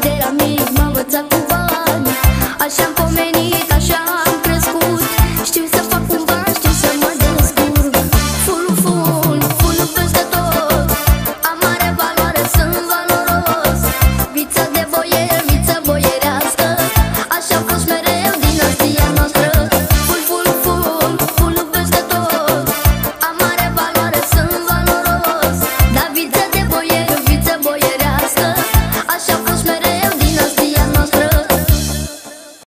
de la misma, WhatsApp cu bani Așa-mi